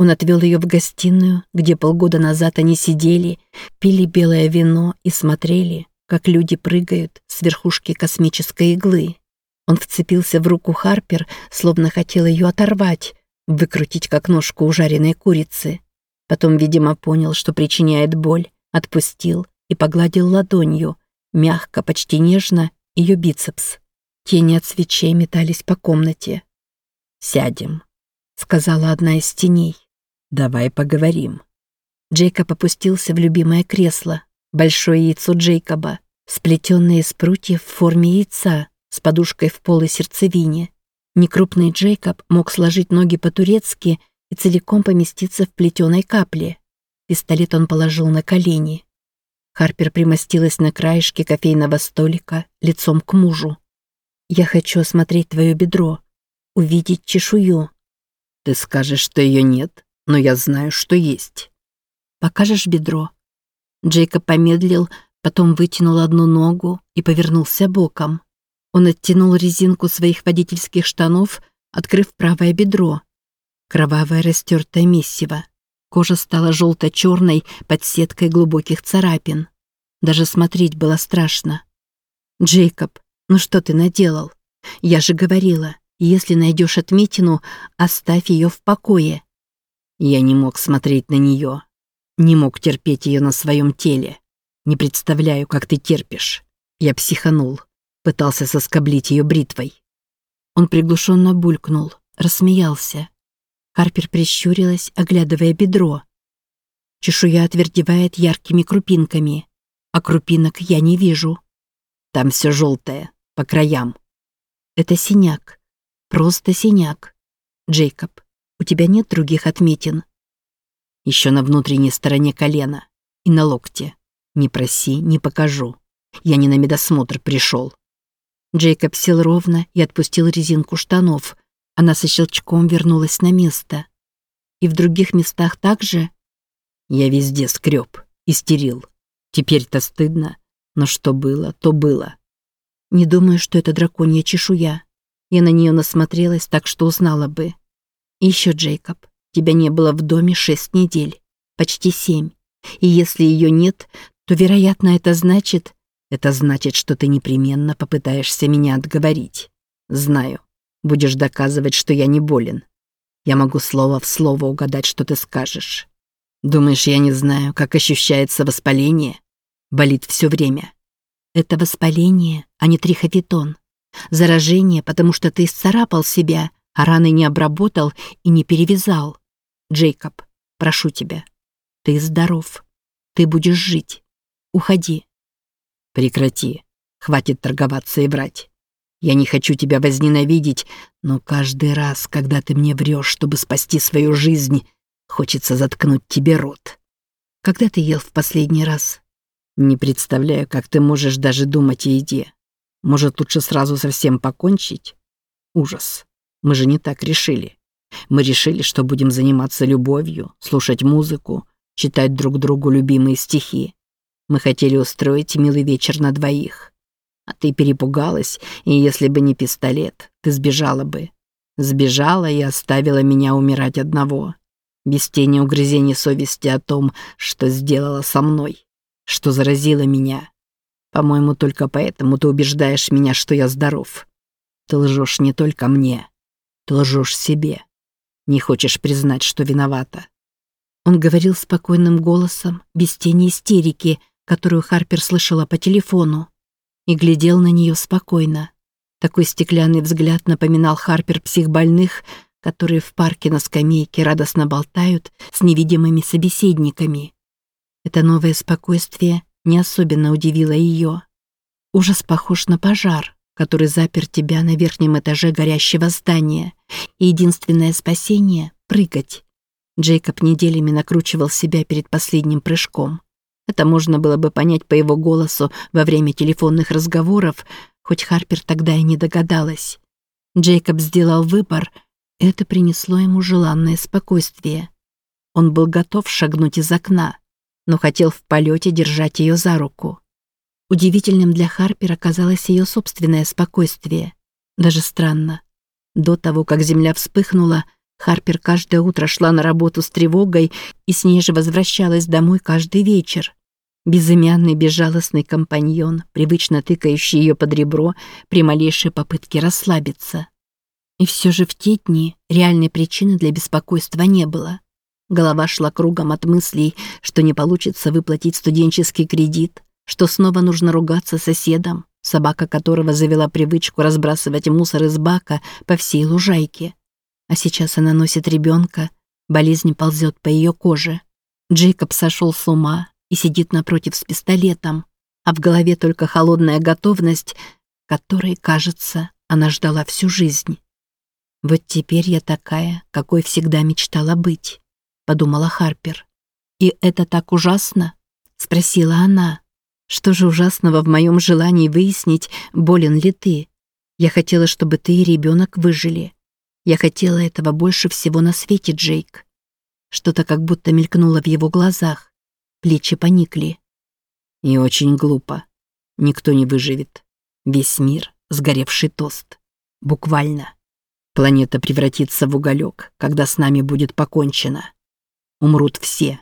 Он отвел ее в гостиную, где полгода назад они сидели, пили белое вино и смотрели, как люди прыгают с верхушки космической иглы. Он вцепился в руку Харпер, словно хотел ее оторвать, выкрутить как ножку ужаренной курицы. Потом, видимо, понял, что причиняет боль, отпустил и погладил ладонью, мягко, почти нежно, ее бицепс. Тени от свечей метались по комнате. «Сядем», — сказала одна из теней. «Давай поговорим». Джейкоб опустился в любимое кресло, большое яйцо Джейкоба, сплетенное из прутьев в форме яйца, с подушкой в полой сердцевине. Некрупный Джейкоб мог сложить ноги по-турецки и целиком поместиться в плетеной капле. Пистолет он положил на колени. Харпер примостилась на краешке кофейного столика, лицом к мужу. «Я хочу осмотреть твое бедро, увидеть чешую». «Ты скажешь, что ее нет, но я знаю, что есть». «Покажешь бедро?» Джейкоб помедлил, потом вытянул одну ногу и повернулся боком. Он оттянул резинку своих водительских штанов, открыв правое бедро. Кровавое растертое месиво. Кожа стала желто-черной под сеткой глубоких царапин. Даже смотреть было страшно. «Джейкоб, ну что ты наделал? Я же говорила, если найдешь отметину, оставь ее в покое». Я не мог смотреть на нее. Не мог терпеть ее на своем теле. Не представляю, как ты терпишь. Я психанул. Пытался соскоблить ее бритвой. Он приглушенно булькнул, рассмеялся. Харпер прищурилась, оглядывая бедро. Чешуя отвердевает яркими крупинками, а крупинок я не вижу. Там все желтое, по краям. Это синяк. Просто синяк. Джейкоб, у тебя нет других отметин? Еще на внутренней стороне колена и на локте. Не проси, не покажу. Я не на медосмотр пришел. Джейкоб сел ровно и отпустил резинку штанов. Она со щелчком вернулась на место. И в других местах также? Я везде скреб, истерил. Теперь-то стыдно. Но что было, то было. Не думаю, что это драконья чешуя. Я на нее насмотрелась, так что узнала бы. И еще, Джейкоб, тебя не было в доме шесть недель. Почти семь. И если ее нет, то, вероятно, это значит... Это значит, что ты непременно попытаешься меня отговорить. Знаю. Будешь доказывать, что я не болен. Я могу слово в слово угадать, что ты скажешь. Думаешь, я не знаю, как ощущается воспаление? Болит все время. Это воспаление, а не трихотитон. Заражение, потому что ты исцарапал себя, а раны не обработал и не перевязал. Джейкоб, прошу тебя. Ты здоров. Ты будешь жить. Уходи. Прекрати. Хватит торговаться и врать. Я не хочу тебя возненавидеть, но каждый раз, когда ты мне врешь, чтобы спасти свою жизнь, хочется заткнуть тебе рот. Когда ты ел в последний раз? Не представляю, как ты можешь даже думать о еде. Может, лучше сразу совсем покончить? Ужас. Мы же не так решили. Мы решили, что будем заниматься любовью, слушать музыку, читать друг другу любимые стихи. Мы хотели устроить милый вечер на двоих. А ты перепугалась, и если бы не пистолет, ты сбежала бы. Сбежала и оставила меня умирать одного. Без тени угрызений совести о том, что сделала со мной, что заразила меня. По-моему, только поэтому ты убеждаешь меня, что я здоров. Ты лжешь не только мне, ты лжешь себе. Не хочешь признать, что виновата. Он говорил спокойным голосом, без тени истерики, которую Харпер слышала по телефону, и глядел на нее спокойно. Такой стеклянный взгляд напоминал Харпер психбольных, которые в парке на скамейке радостно болтают с невидимыми собеседниками. Это новое спокойствие не особенно удивило ее. Ужас похож на пожар, который запер тебя на верхнем этаже горящего здания, и единственное спасение — прыгать. Джейкоб неделями накручивал себя перед последним прыжком. Это можно было бы понять по его голосу во время телефонных разговоров, хоть Харпер тогда и не догадалась. Джейкоб сделал выбор, это принесло ему желанное спокойствие. Он был готов шагнуть из окна, но хотел в полете держать ее за руку. Удивительным для Харпера казалось ее собственное спокойствие. Даже странно. До того, как земля вспыхнула, Харпер каждое утро шла на работу с тревогой и с ней же возвращалась домой каждый вечер. Безымянный безжалостный компаньон, привычно тыкающий ее под ребро при малейшей попытке расслабиться. И все же в те дни реальной причины для беспокойства не было. Голова шла кругом от мыслей, что не получится выплатить студенческий кредит, что снова нужно ругаться соседом, собака которого завела привычку разбрасывать мусор из бака по всей лужайке. А сейчас она носит ребенка, болезнь ползет по ее коже. Джейкоб сошел с ума и сидит напротив с пистолетом, а в голове только холодная готовность, которой, кажется, она ждала всю жизнь. Вот теперь я такая, какой всегда мечтала быть подумала Харпер. «И это так ужасно?» — спросила она. «Что же ужасного в моем желании выяснить, болен ли ты? Я хотела, чтобы ты и ребенок выжили. Я хотела этого больше всего на свете, Джейк». Что-то как будто мелькнуло в его глазах. Плечи поникли. «И очень глупо. Никто не выживет. Весь мир — сгоревший тост. Буквально. Планета превратится в уголек, когда с нами будет покончено. Умрут все.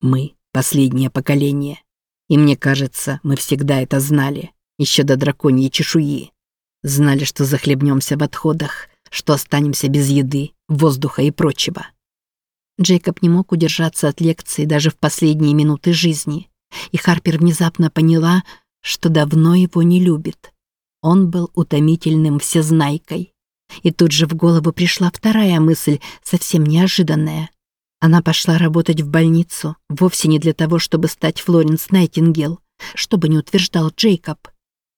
Мы — последнее поколение. И мне кажется, мы всегда это знали, еще до драконьей чешуи. Знали, что захлебнемся в отходах, что останемся без еды, воздуха и прочего. Джейкоб не мог удержаться от лекции даже в последние минуты жизни, и Харпер внезапно поняла, что давно его не любит. Он был утомительным всезнайкой. И тут же в голову пришла вторая мысль, совсем неожиданная. Она пошла работать в больницу вовсе не для того, чтобы стать Флоренс Найтингел, чтобы не утверждал Джейкоб.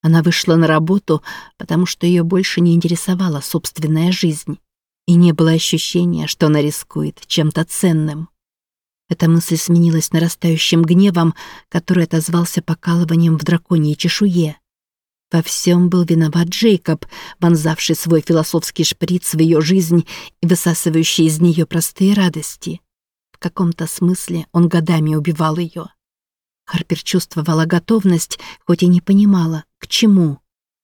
Она вышла на работу, потому что ее больше не интересовала собственная жизнь. И не было ощущения, что она рискует чем-то ценным. Эта мысль сменилась нарастающим гневом, который отозвался покалыванием в драконьей чешуе. Во всем был виноват Джейкоб, вонзавший свой философский шприц в ее жизнь и высасывающий из нее простые радости каком-то смысле он годами убивал ее. Харпер чувствовала готовность, хоть и не понимала, к чему.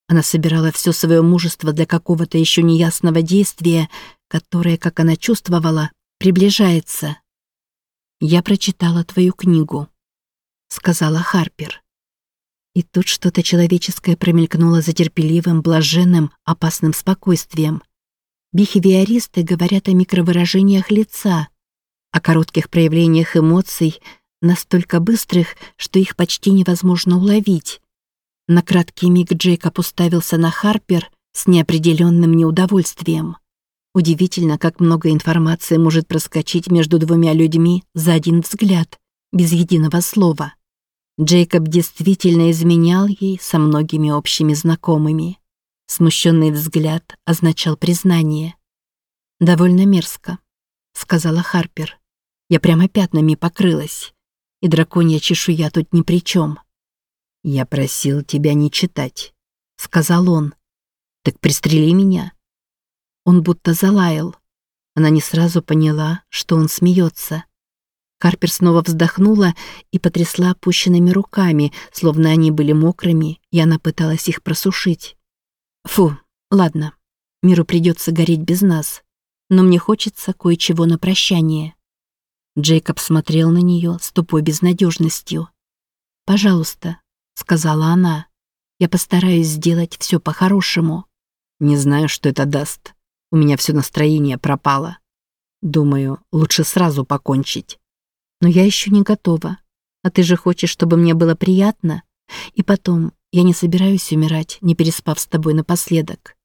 Она собирала все свое мужество для какого-то еще неясного действия, которое, как она чувствовала, приближается. «Я прочитала твою книгу», — сказала Харпер. И тут что-то человеческое промелькнуло за терпеливым, блаженным, опасным спокойствием. Бихевиористы говорят о микровыражениях лица, о коротких проявлениях эмоций, настолько быстрых, что их почти невозможно уловить. На краткий миг Джейкоб уставился на Харпер с неопределенным неудовольствием. Удивительно, как много информации может проскочить между двумя людьми за один взгляд, без единого слова. Джейкоб действительно изменял ей со многими общими знакомыми. Смущенный взгляд означал признание. «Довольно мерзко», — сказала Харпер. Я прямо пятнами покрылась. И драконья чешуя тут ни при чем. «Я просил тебя не читать», — сказал он. «Так пристрели меня». Он будто залаял. Она не сразу поняла, что он смеется. Карпер снова вздохнула и потрясла опущенными руками, словно они были мокрыми, и она пыталась их просушить. «Фу, ладно, миру придется гореть без нас, но мне хочется кое-чего на прощание». Джейкоб смотрел на нее с тупой безнадежностью. «Пожалуйста», — сказала она, — «я постараюсь сделать все по-хорошему». «Не знаю, что это даст. У меня все настроение пропало. Думаю, лучше сразу покончить». «Но я еще не готова. А ты же хочешь, чтобы мне было приятно? И потом, я не собираюсь умирать, не переспав с тобой напоследок».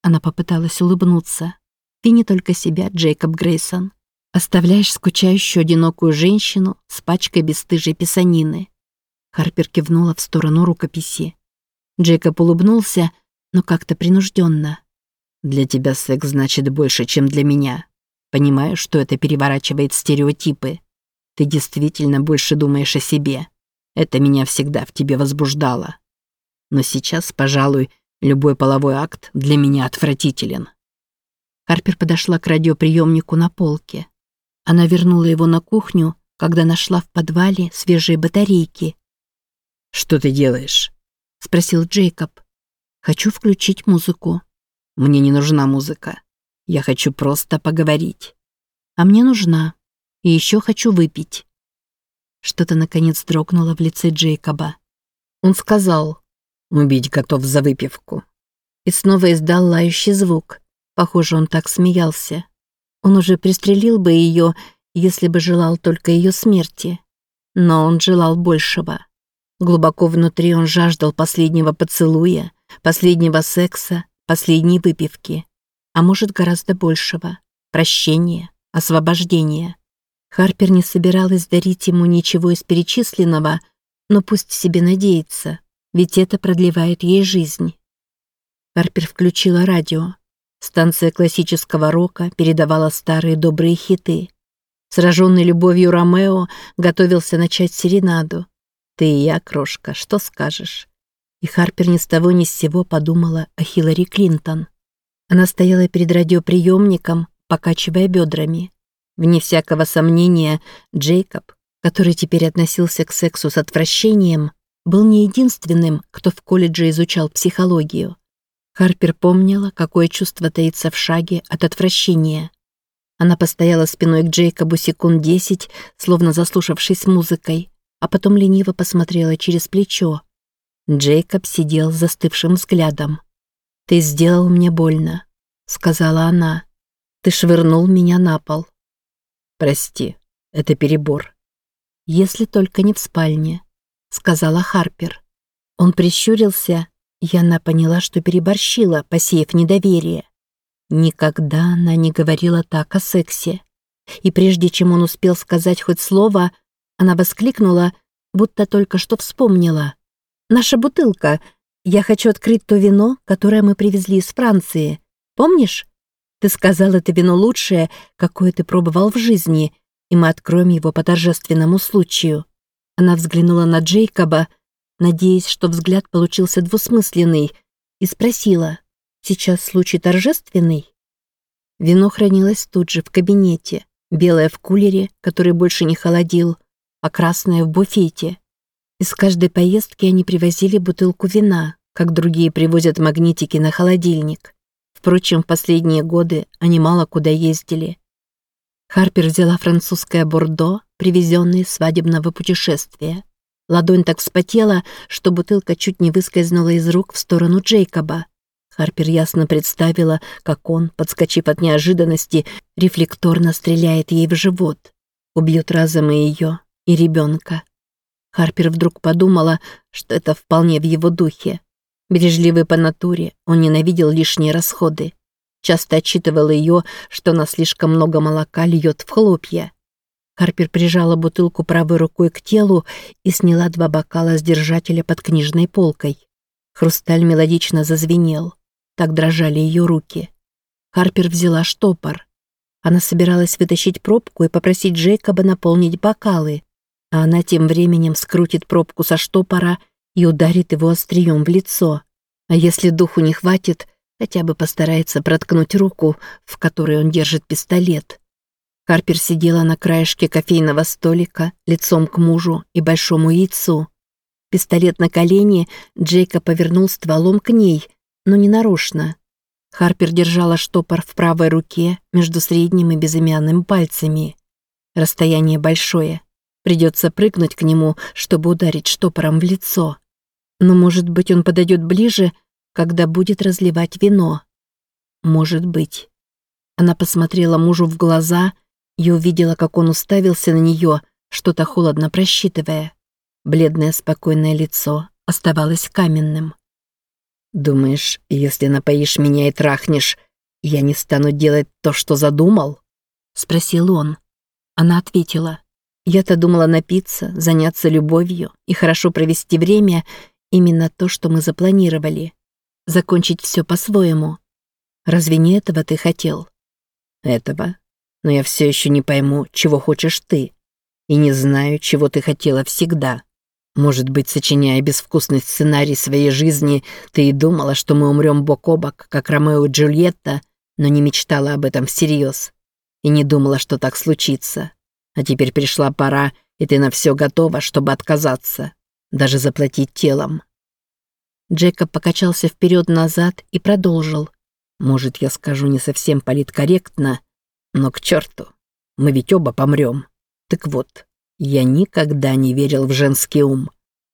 Она попыталась улыбнуться. «Ты не только себя, Джейкоб Грейсон. Оставляешь скучающую одинокую женщину с пачкой бесстыжей писанины. Харпер кивнула в сторону рукописи. Джейкоб улыбнулся, но как-то принужденно. «Для тебя секс значит больше, чем для меня. Понимаю, что это переворачивает стереотипы. Ты действительно больше думаешь о себе. Это меня всегда в тебе возбуждало. Но сейчас, пожалуй, любой половой акт для меня отвратителен». Харпер подошла к радиоприемнику на полке. Она вернула его на кухню, когда нашла в подвале свежие батарейки. «Что ты делаешь?» — спросил Джейкоб. «Хочу включить музыку». «Мне не нужна музыка. Я хочу просто поговорить. а мне нужна. И еще хочу выпить». Что-то, наконец, дрогнуло в лице Джейкоба. Он сказал, «Убить готов за выпивку». И снова издал лающий звук. Похоже, он так смеялся. Он уже пристрелил бы ее, если бы желал только ее смерти. Но он желал большего. Глубоко внутри он жаждал последнего поцелуя, последнего секса, последней выпивки. А может, гораздо большего. Прощения, освобождения. Харпер не собиралась дарить ему ничего из перечисленного, но пусть себе надеется, ведь это продлевает ей жизнь. Харпер включила радио. Станция классического рока передавала старые добрые хиты. Сраженный любовью Ромео готовился начать серенаду. «Ты и я, крошка, что скажешь?» И Харпер ни с того ни с сего подумала о Хиллари Клинтон. Она стояла перед радиоприемником, покачивая бедрами. Вне всякого сомнения, Джейкоб, который теперь относился к сексу с отвращением, был не единственным, кто в колледже изучал психологию. Харпер помнила, какое чувство таится в шаге от отвращения. Она постояла спиной к Джейкобу секунд десять, словно заслушавшись музыкой, а потом лениво посмотрела через плечо. Джейкоб сидел с застывшим взглядом. «Ты сделал мне больно», — сказала она. «Ты швырнул меня на пол». «Прости, это перебор». «Если только не в спальне», — сказала Харпер. Он прищурился, и она поняла, что переборщила, посеяв недоверие. Никогда она не говорила так о сексе. И прежде чем он успел сказать хоть слово, она воскликнула, будто только что вспомнила. «Наша бутылка. Я хочу открыть то вино, которое мы привезли из Франции. Помнишь? Ты сказал, это вино лучшее, какое ты пробовал в жизни, и мы откроем его по торжественному случаю». Она взглянула на Джейкоба, надеясь, что взгляд получился двусмысленный, и спросила, «Сейчас случай торжественный?» Вино хранилось тут же, в кабинете, белое в кулере, который больше не холодил, а красное в буфете. Из каждой поездки они привозили бутылку вина, как другие привозят магнитики на холодильник. Впрочем, в последние годы они мало куда ездили. Харпер взяла французское бордо, привезенное из свадебного путешествия. Ладонь так вспотела, что бутылка чуть не выскользнула из рук в сторону Джейкоба. Харпер ясно представила, как он, подскочив от неожиданности, рефлекторно стреляет ей в живот. Убьет разом и ее, и ребенка. Харпер вдруг подумала, что это вполне в его духе. Бережливый по натуре, он ненавидел лишние расходы. Часто отчитывал ее, что она слишком много молока льет в хлопья. Харпер прижала бутылку правой рукой к телу и сняла два бокала с держателя под книжной полкой. Хрусталь мелодично зазвенел. Так дрожали ее руки. Харпер взяла штопор. Она собиралась вытащить пробку и попросить Джейкоба наполнить бокалы, а она тем временем скрутит пробку со штопора и ударит его острием в лицо. А если духу не хватит, хотя бы постарается проткнуть руку, в которой он держит пистолет. Харпер сидела на краешке кофейного столика, лицом к мужу и большому яйцу. Пистолет на колени, Джейка повернул стволом к ней, но не нарочно. Харпер держала штопор в правой руке между средним и безымянным пальцами. Расстояние большое. Придется прыгнуть к нему, чтобы ударить штопором в лицо. Но, может быть, он подойдет ближе, когда будет разливать вино. Может быть. Она посмотрела мужу в глаза и увидела, как он уставился на нее, что-то холодно просчитывая. Бледное спокойное лицо оставалось каменным. «Думаешь, если напоишь меня и трахнешь, я не стану делать то, что задумал?» — спросил он. Она ответила. Я-то думала напиться, заняться любовью и хорошо провести время именно то, что мы запланировали. Закончить все по-своему. Разве не этого ты хотел? Этого. Но я все еще не пойму, чего хочешь ты. И не знаю, чего ты хотела всегда. Может быть, сочиняя безвкусный сценарий своей жизни, ты и думала, что мы умрем бок о бок, как Ромео и Джульетта, но не мечтала об этом всерьез. И не думала, что так случится. А теперь пришла пора, и ты на все готова, чтобы отказаться. Даже заплатить телом». Джекоб покачался вперед-назад и продолжил. «Может, я скажу не совсем политкорректно, но к черту. Мы ведь оба помрем. Так вот, я никогда не верил в женский ум.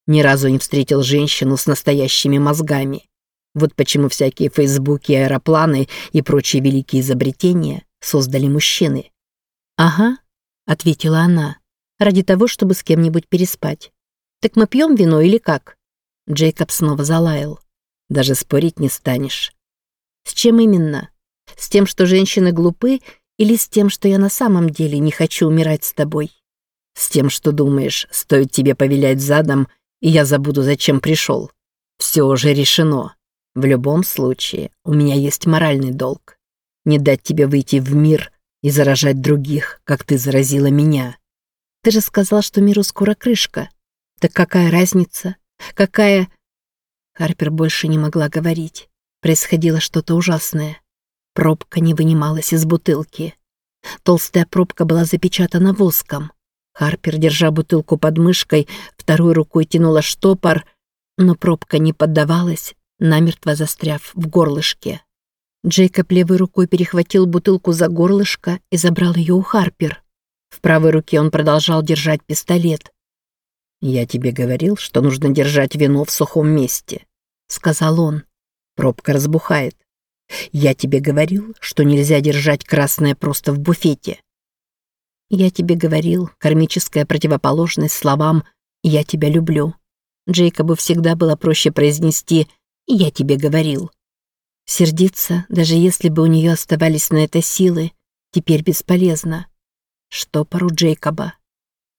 Ни разу не встретил женщину с настоящими мозгами. Вот почему всякие фейсбуки, аэропланы и прочие великие изобретения создали мужчины. «Ага», — ответила она, — «ради того, чтобы с кем-нибудь переспать. Так мы пьем вино или как?» Джейкоб снова залаял. «Даже спорить не станешь». «С чем именно? С тем, что женщины глупы, или с тем, что я на самом деле не хочу умирать с тобой?» «С тем, что думаешь, стоит тебе повилять задом, и я забуду, зачем пришел. Все уже решено. В любом случае, у меня есть моральный долг. Не дать тебе выйти в мир и заражать других, как ты заразила меня. Ты же сказал, что миру скоро крышка. Так какая разница? Какая... Харпер больше не могла говорить. Происходило что-то ужасное. Пробка не вынималась из бутылки. Толстая пробка была запечатана воском. Харпер, держа бутылку под мышкой, второй рукой тянула штопор, но пробка не поддавалась, намертво застряв в горлышке. Джейкоб левой рукой перехватил бутылку за горлышко и забрал ее у Харпер. В правой руке он продолжал держать пистолет. «Я тебе говорил, что нужно держать вино в сухом месте», — сказал он. «Пробка разбухает. Я тебе говорил, что нельзя держать красное просто в буфете». «Я тебе говорил, кармическая противоположность словам «я тебя люблю». Джейкобу всегда было проще произнести я тебе говорил. Сердиться, даже если бы у нее оставались на это силы, теперь бесполезно. Что пару Джейкоба?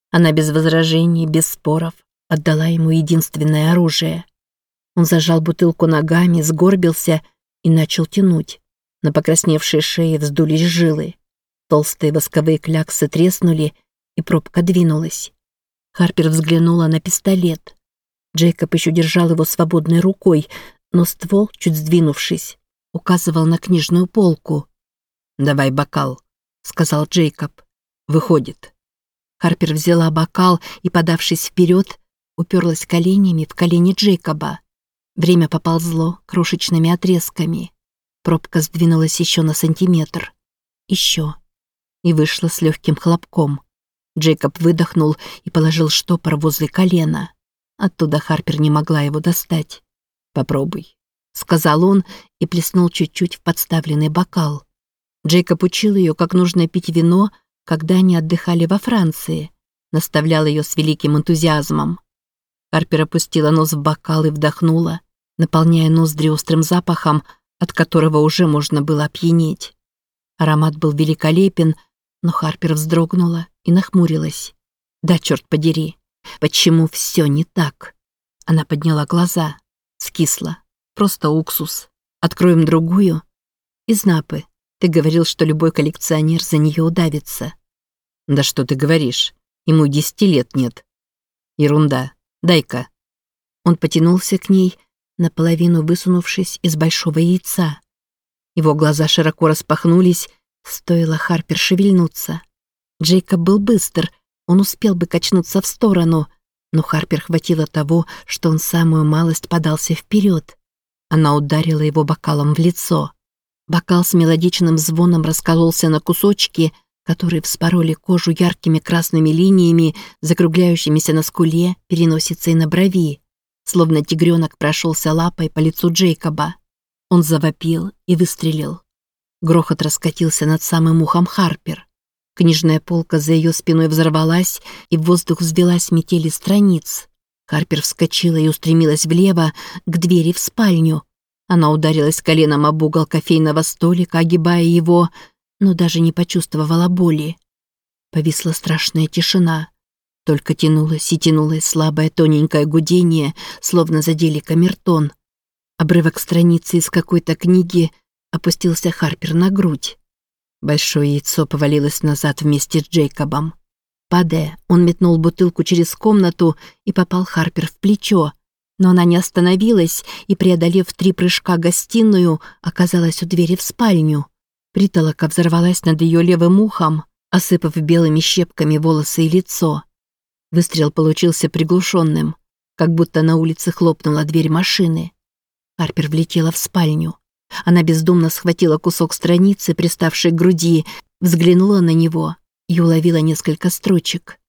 Она без возражений, без споров отдала ему единственное оружие. Он зажал бутылку ногами, сгорбился и начал тянуть. На покрасневшей шее вздулись жилы. Толстые восковые кляксы треснули, и пробка двинулась. Харпер взглянула на пистолет. Джейкоб еще держал его свободной рукой, но ствол, чуть сдвинувшись, указывал на книжную полку. «Давай бокал», — сказал Джейкоб. «Выходит». Харпер взяла бокал и, подавшись вперед, уперлась коленями в колени Джейкоба. Время поползло крошечными отрезками. Пробка сдвинулась еще на сантиметр. Еще. И вышла с легким хлопком. Джейкоб выдохнул и положил штопор возле колена. Оттуда Харпер не могла его достать. Попробуй», — сказал он и плеснул чуть-чуть в подставленный бокал. Джейкоб учил ее, как нужно пить вино, когда они отдыхали во Франции. Наставлял ее с великим энтузиазмом. Харпер опустила нос в бокал и вдохнула, наполняя ноздри острым запахом, от которого уже можно было опьянеть. Аромат был великолепен, но Харпер вздрогнула и нахмурилась. «Да, черт подери, почему все не так?» Она подняла глаза. Скисла. Просто уксус. Откроем другую. Из Напы. Ты говорил, что любой коллекционер за нее удавится. Да что ты говоришь? Ему десяти лет нет. Ерунда. Дай-ка. Он потянулся к ней, наполовину высунувшись из большого яйца. Его глаза широко распахнулись, стоило Харпер шевельнуться. Джейкоб был быстр, он успел бы качнуться в сторону — но Харпер хватило того, что он самую малость подался вперед. Она ударила его бокалом в лицо. Бокал с мелодичным звоном раскололся на кусочки, которые вспороли кожу яркими красными линиями, закругляющимися на скуле, переносицей на брови. Словно тигренок прошелся лапой по лицу Джейкоба. Он завопил и выстрелил. Грохот раскатился над самым ухом Харпер. Книжная полка за ее спиной взорвалась, и в воздух взвелась метели страниц. Харпер вскочила и устремилась влево, к двери в спальню. Она ударилась коленом об угол кофейного столика, огибая его, но даже не почувствовала боли. Повисла страшная тишина. Только тянулось и тянулось слабое тоненькое гудение, словно задели камертон. Обрывок страницы из какой-то книги опустился Харпер на грудь. Большое яйцо повалилось назад вместе с Джейкобом. Падая, он метнул бутылку через комнату и попал Харпер в плечо. Но она не остановилась и, преодолев три прыжка гостиную, оказалась у двери в спальню. Притолока взорвалась над ее левым ухом, осыпав белыми щепками волосы и лицо. Выстрел получился приглушенным, как будто на улице хлопнула дверь машины. Харпер влетела в спальню. Она бездумно схватила кусок страницы, приставшей к груди, взглянула на него и уловила несколько строчек.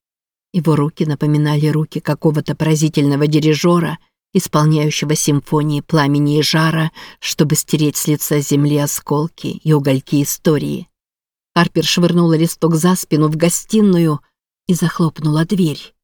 Его руки напоминали руки какого-то поразительного дирижера, исполняющего симфонии пламени и жара, чтобы стереть с лица земли осколки и угольки истории. Харпер швырнула листок за спину в гостиную и захлопнула дверь.